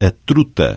a truta.